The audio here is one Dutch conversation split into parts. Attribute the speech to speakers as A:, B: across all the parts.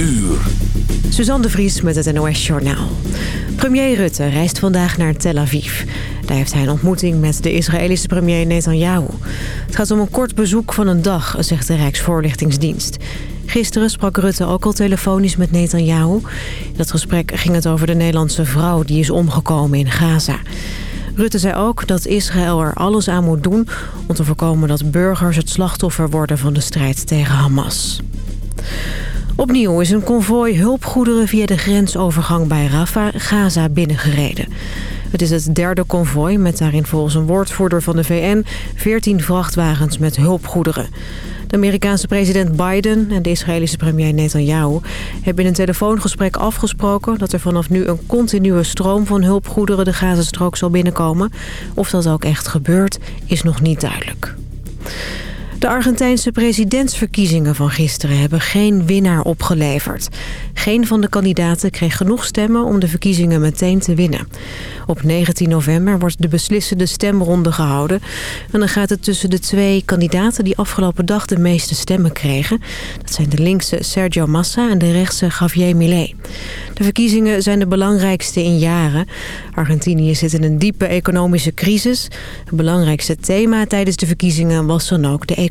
A: uur.
B: Suzanne de Vries met het NOS Journaal. Premier Rutte reist vandaag naar Tel Aviv. Daar heeft hij een ontmoeting met de Israëlische premier Netanyahu. Het gaat om een kort bezoek van een dag, zegt de Rijksvoorlichtingsdienst. Gisteren sprak Rutte ook al telefonisch met Netanyahu. In dat gesprek ging het over de Nederlandse vrouw die is omgekomen in Gaza. Rutte zei ook dat Israël er alles aan moet doen... om te voorkomen dat burgers het slachtoffer worden van de strijd tegen Hamas. Opnieuw is een konvooi hulpgoederen via de grensovergang bij Rafah, Gaza, binnengereden. Het is het derde konvooi met daarin volgens een woordvoerder van de VN 14 vrachtwagens met hulpgoederen. De Amerikaanse president Biden en de Israëlische premier Netanyahu hebben in een telefoongesprek afgesproken dat er vanaf nu een continue stroom van hulpgoederen de Gazastrook zal binnenkomen. Of dat ook echt gebeurt, is nog niet duidelijk. De Argentijnse presidentsverkiezingen van gisteren hebben geen winnaar opgeleverd. Geen van de kandidaten kreeg genoeg stemmen om de verkiezingen meteen te winnen. Op 19 november wordt de beslissende stemronde gehouden. En dan gaat het tussen de twee kandidaten die afgelopen dag de meeste stemmen kregen. Dat zijn de linkse Sergio Massa en de rechtse Javier Milei. De verkiezingen zijn de belangrijkste in jaren. Argentinië zit in een diepe economische crisis. Het belangrijkste thema tijdens de verkiezingen was dan ook de economie.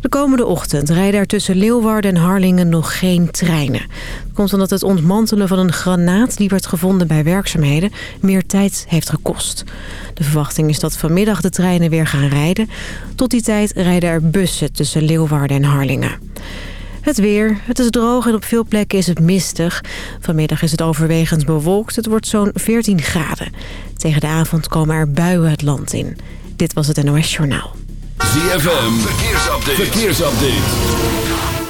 B: De komende ochtend rijden er tussen Leeuwarden en Harlingen nog geen treinen. Dat komt omdat het ontmantelen van een granaat die werd gevonden bij werkzaamheden meer tijd heeft gekost. De verwachting is dat vanmiddag de treinen weer gaan rijden. Tot die tijd rijden er bussen tussen Leeuwarden en Harlingen. Het weer. Het is droog en op veel plekken is het mistig. Vanmiddag is het overwegend bewolkt. Het wordt zo'n 14 graden. Tegen de avond komen er buien het land in. Dit was het NOS Journaal.
A: ZFM, verkeersupdate. verkeersupdate.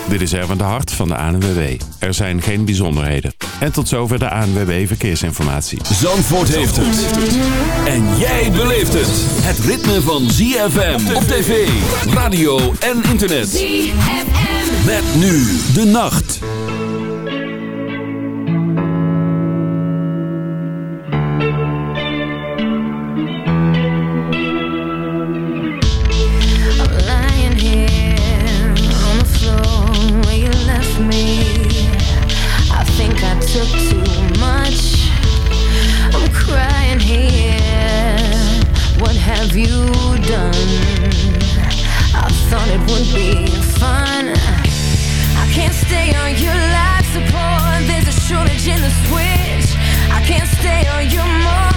C: Dit is Erwin de Hart van de ANWB. Er zijn geen bijzonderheden. En tot zover de ANWB Verkeersinformatie.
A: Zandvoort heeft het. En jij beleeft het. Het ritme van ZFM op tv, radio en internet. ZFM. Met nu de nacht.
D: Shortage in the switch. I can't stay on your morphine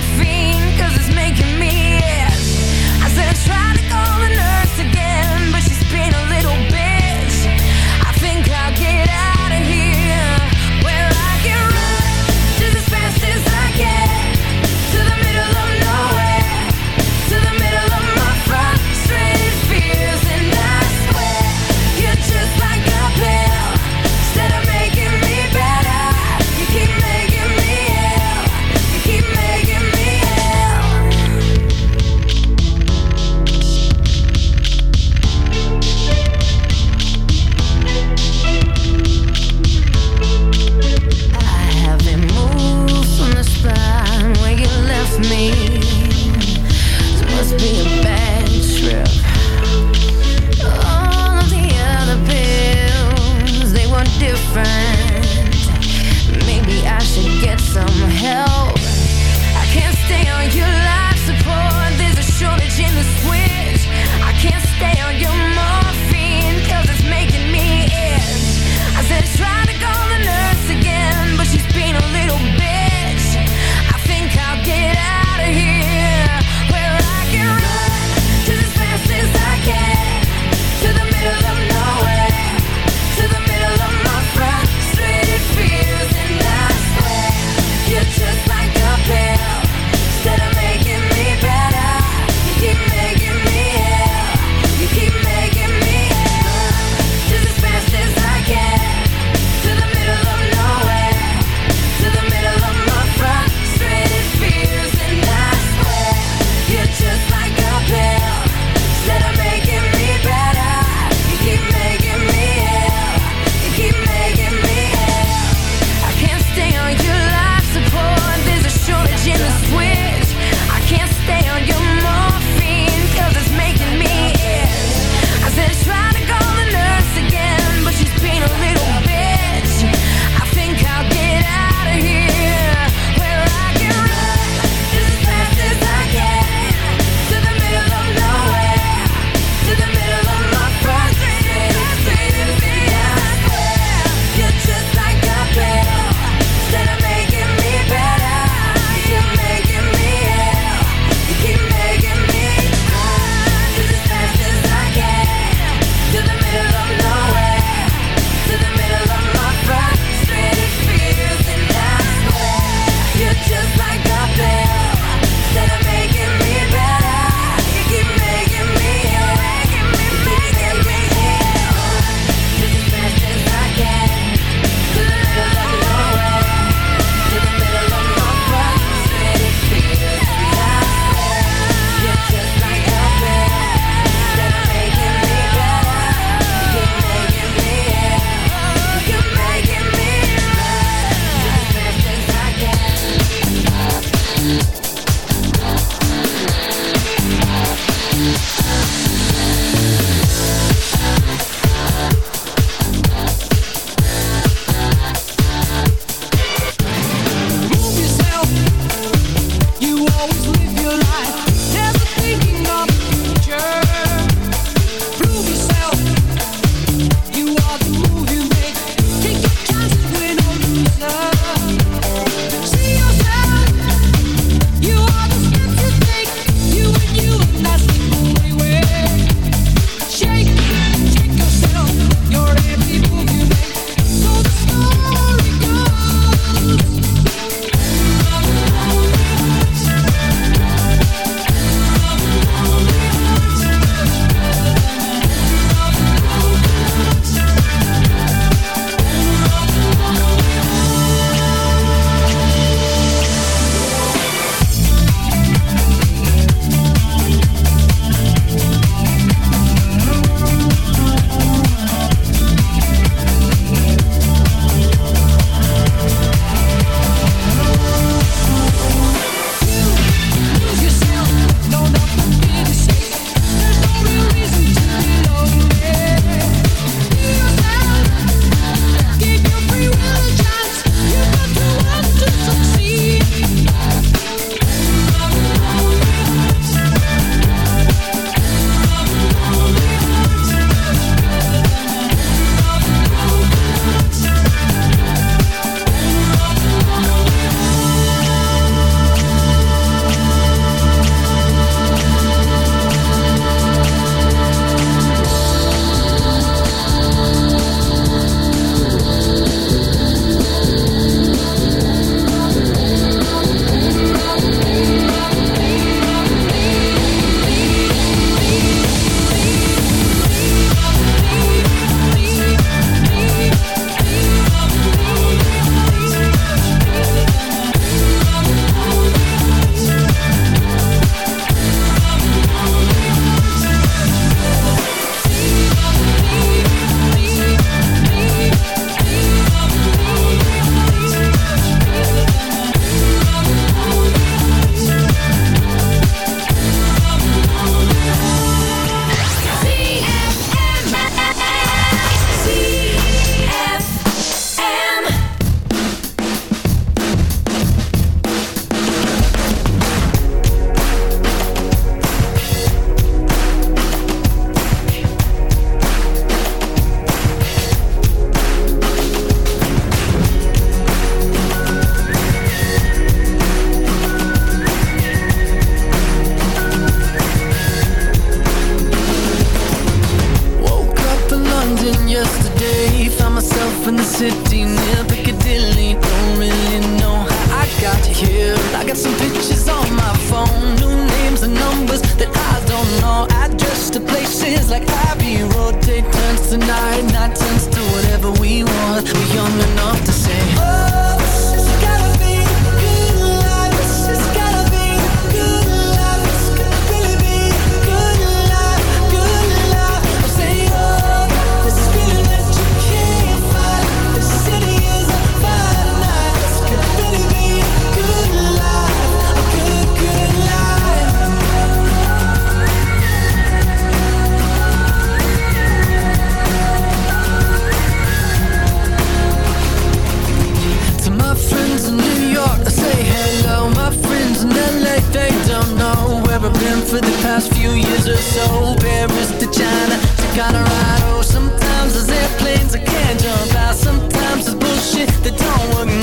D: is like
E: Abbey Road Day turns to night, night turns to whatever we want. We're young enough to say last few years or so. Paris to China to Colorado Sometimes there's airplanes I can't jump out. Sometimes there's bullshit that don't work.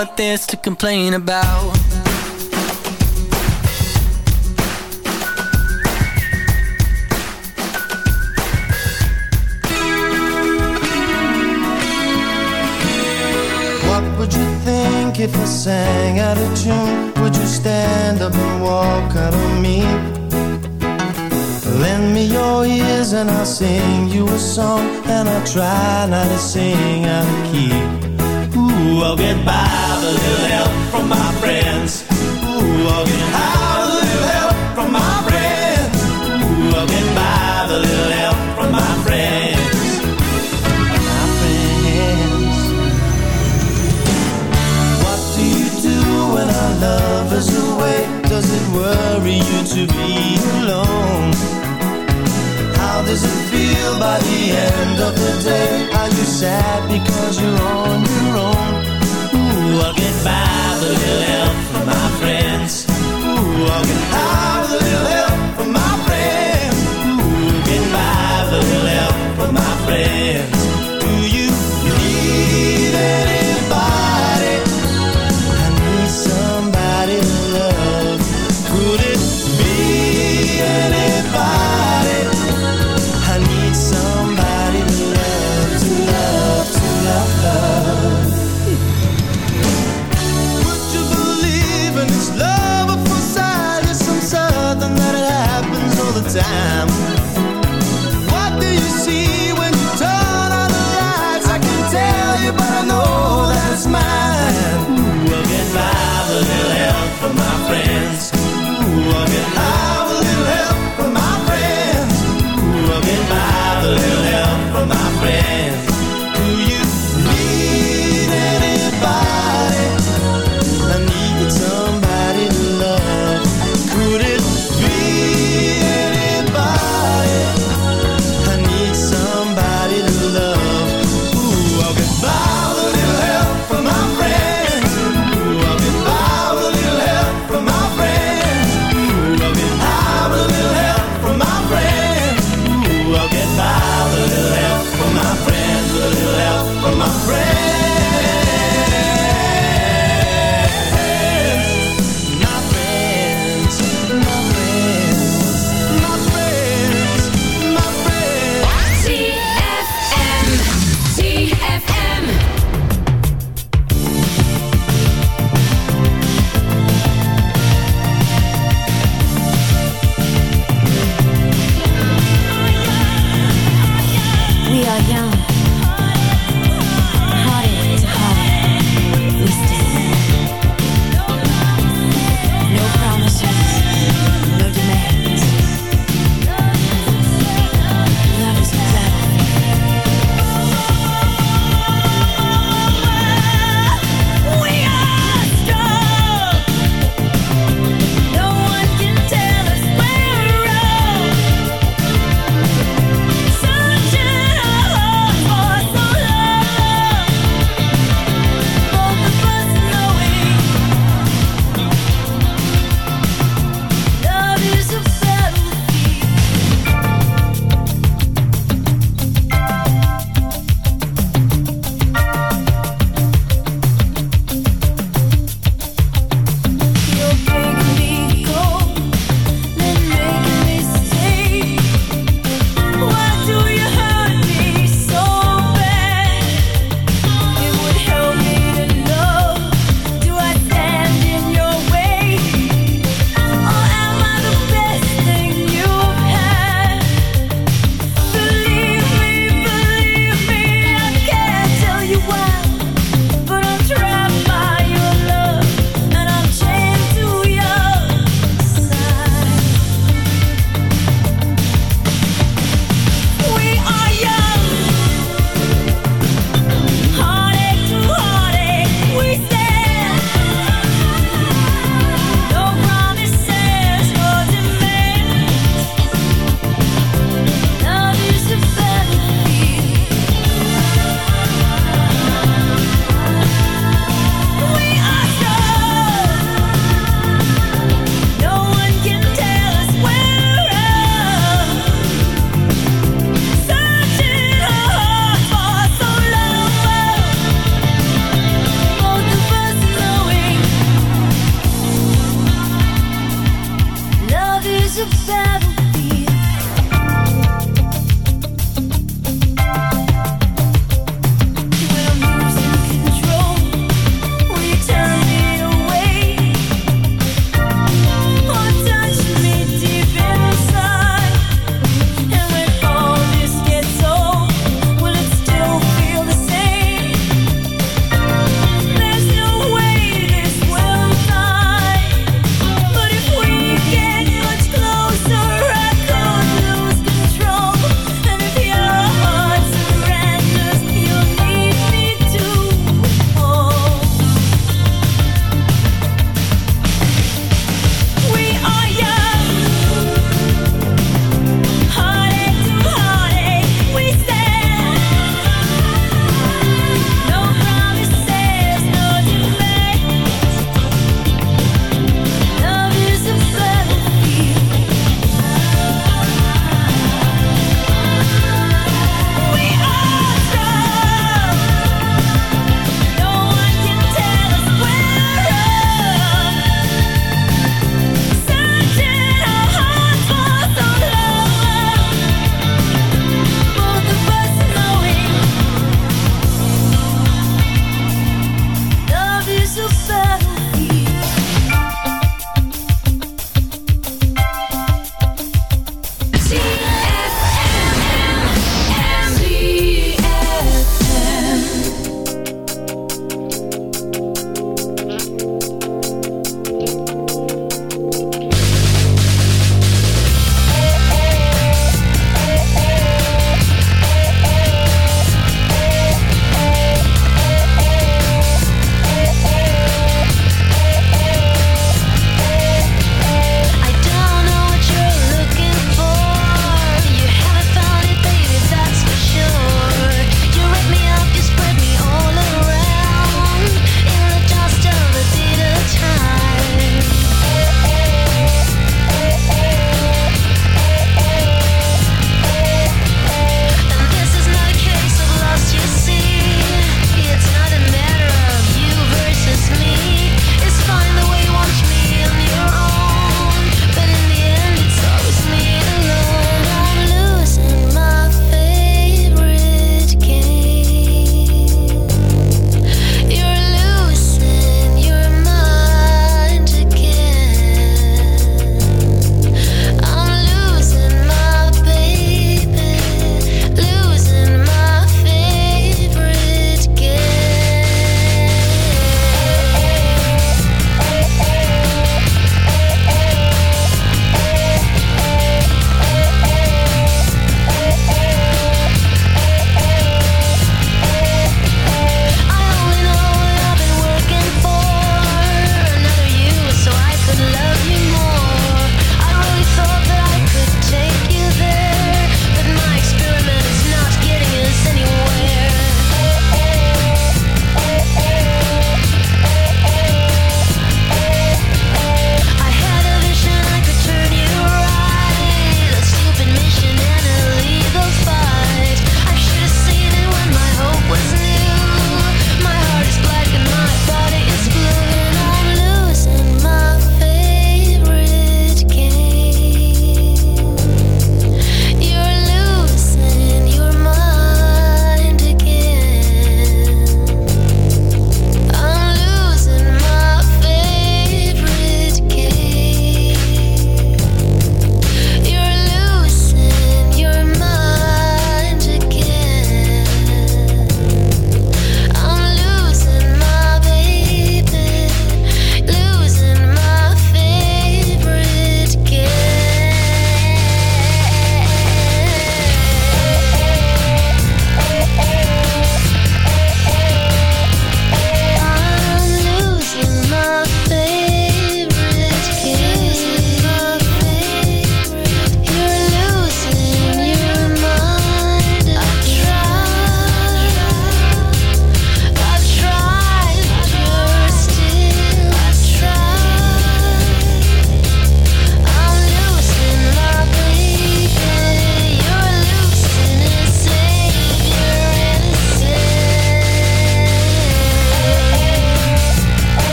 E: what there's to complain about
F: What would you think if I sang out of tune? Would you stand up and walk out on me? Lend me your ears and I'll sing you a song And I'll try not to sing out of key I'll get by with a little help from my friends. Ooh, I'll get high.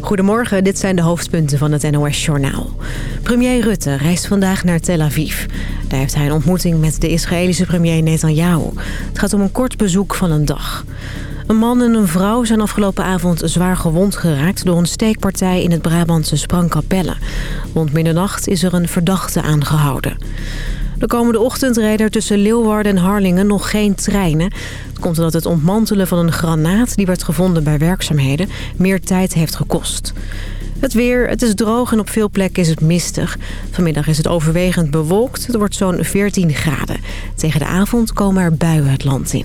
B: Goedemorgen, dit zijn de hoofdpunten van het NOS-journaal. Premier Rutte reist vandaag naar Tel Aviv. Daar heeft hij een ontmoeting met de Israëlische premier Netanyahu. Het gaat om een kort bezoek van een dag. Een man en een vrouw zijn afgelopen avond zwaar gewond geraakt... door een steekpartij in het Brabantse Sprangkapelle. Rond middernacht is er een verdachte aangehouden. De komende ochtend rijden er tussen Leeuwarden en Harlingen nog geen treinen. Het komt omdat het ontmantelen van een granaat die werd gevonden bij werkzaamheden meer tijd heeft gekost. Het weer, het is droog en op veel plekken is het mistig. Vanmiddag is het overwegend bewolkt. Het wordt zo'n 14 graden. Tegen de avond komen er buien het land in.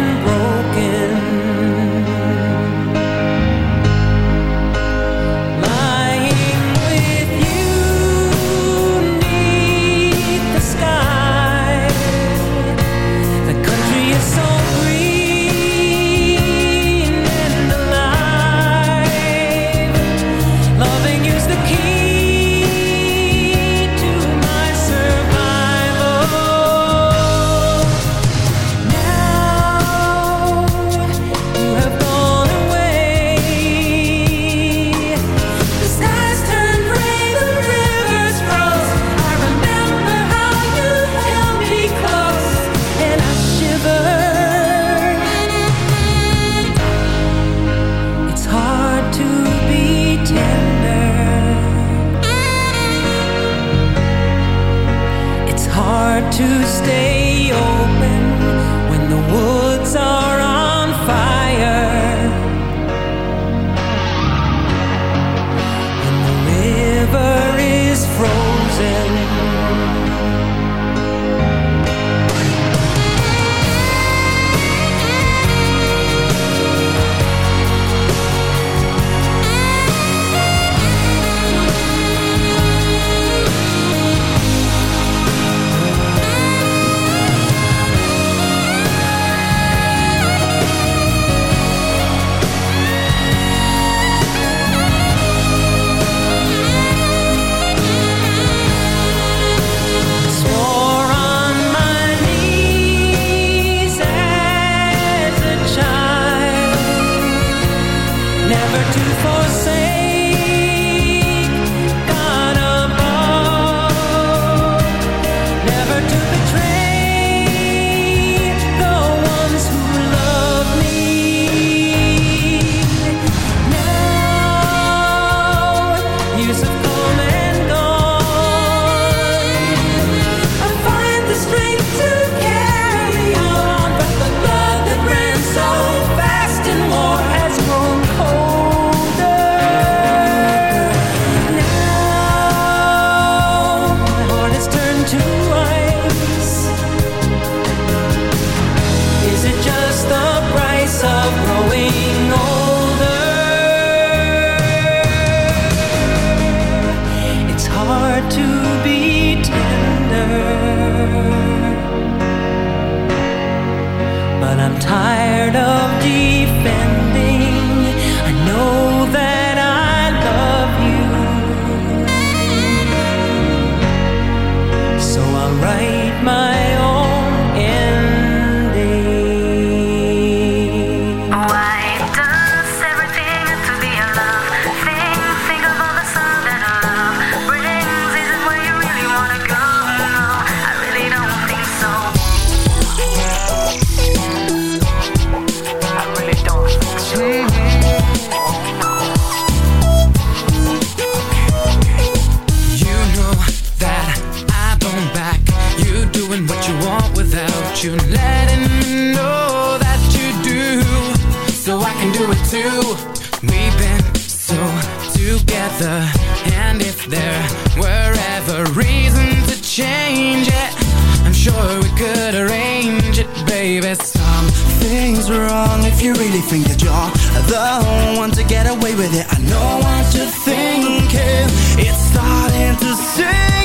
G: you're the one to get away with it. I know what you're thinking. It's starting to sink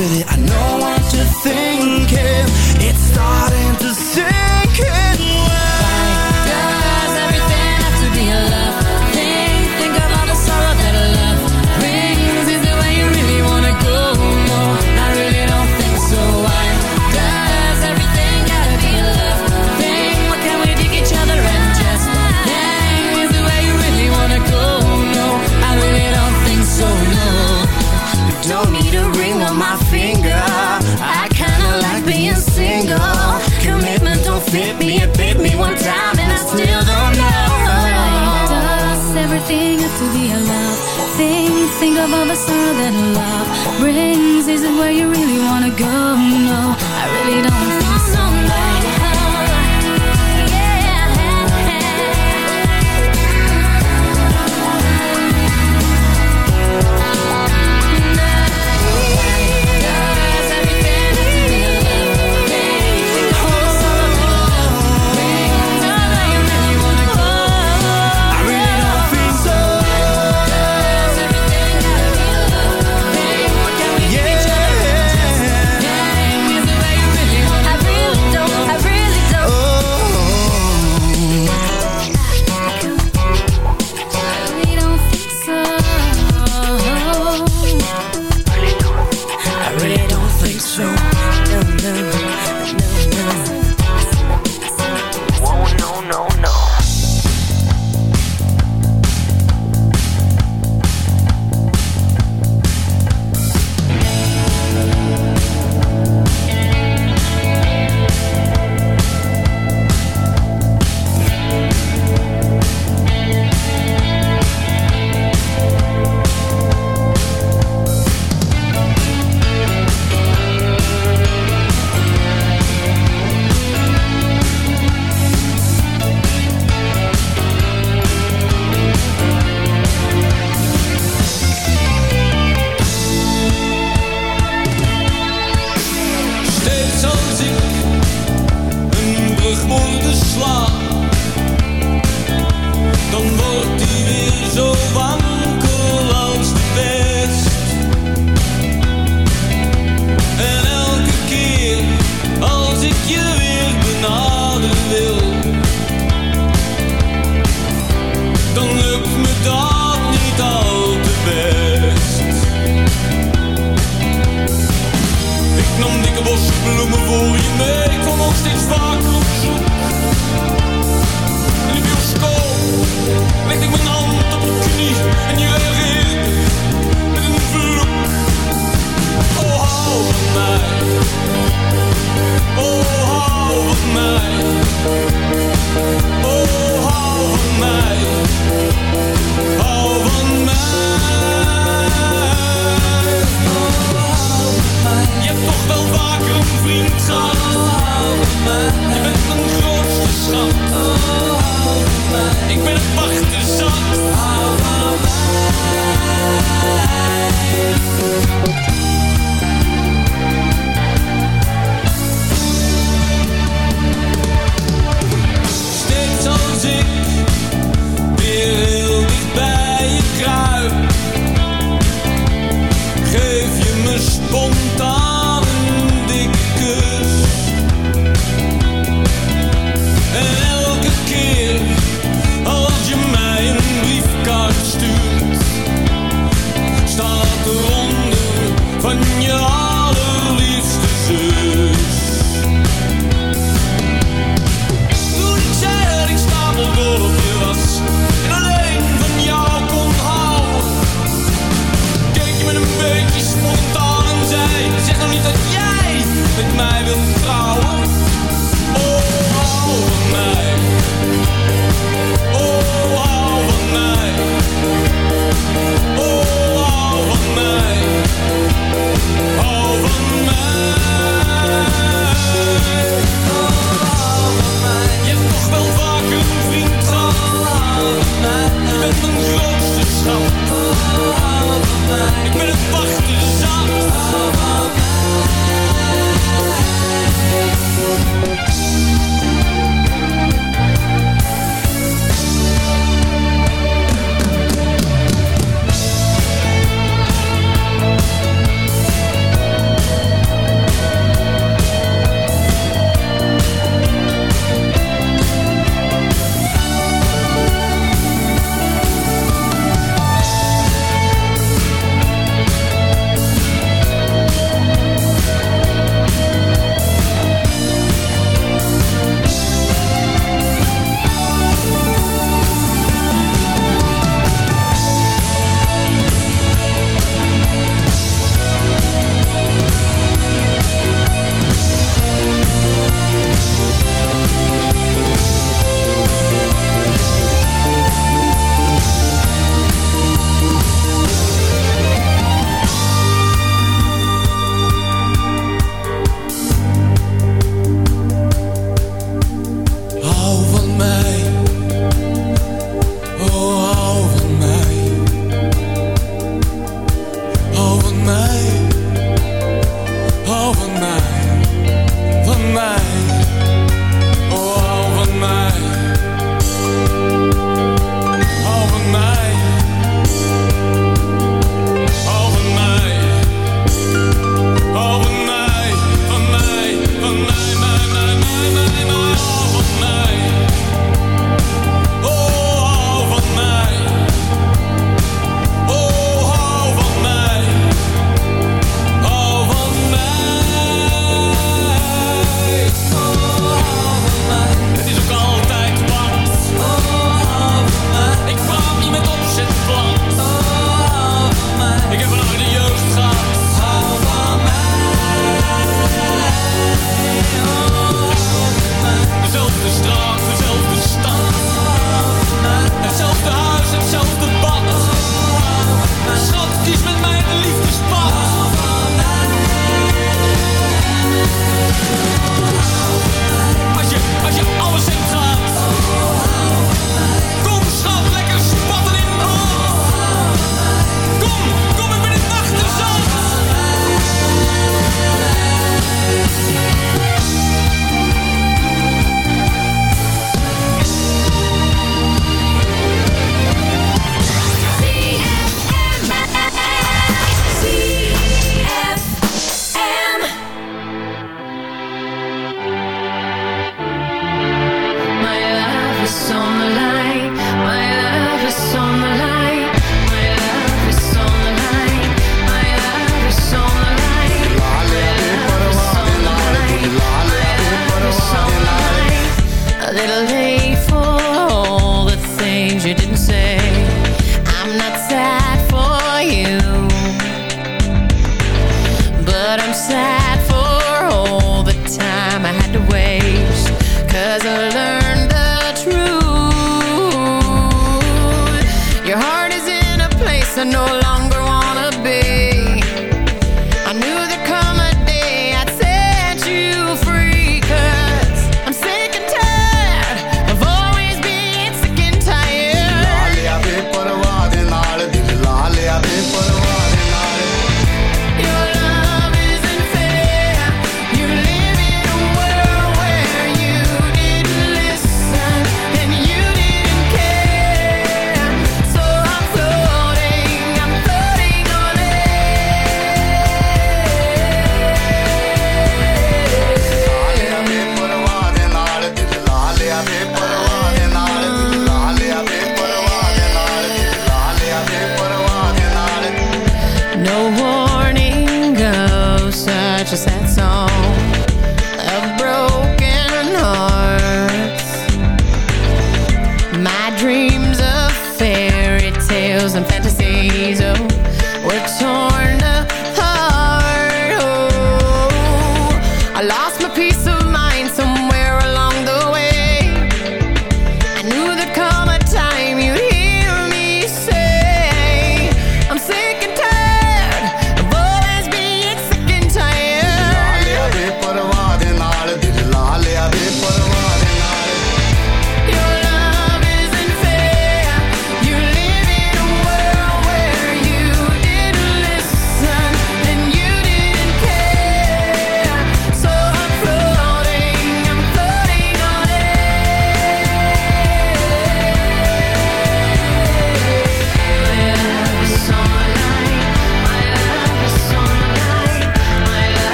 G: with it I know
H: think of all the sorrow that love. Brings Isn't where you really wanna go, no. I really don't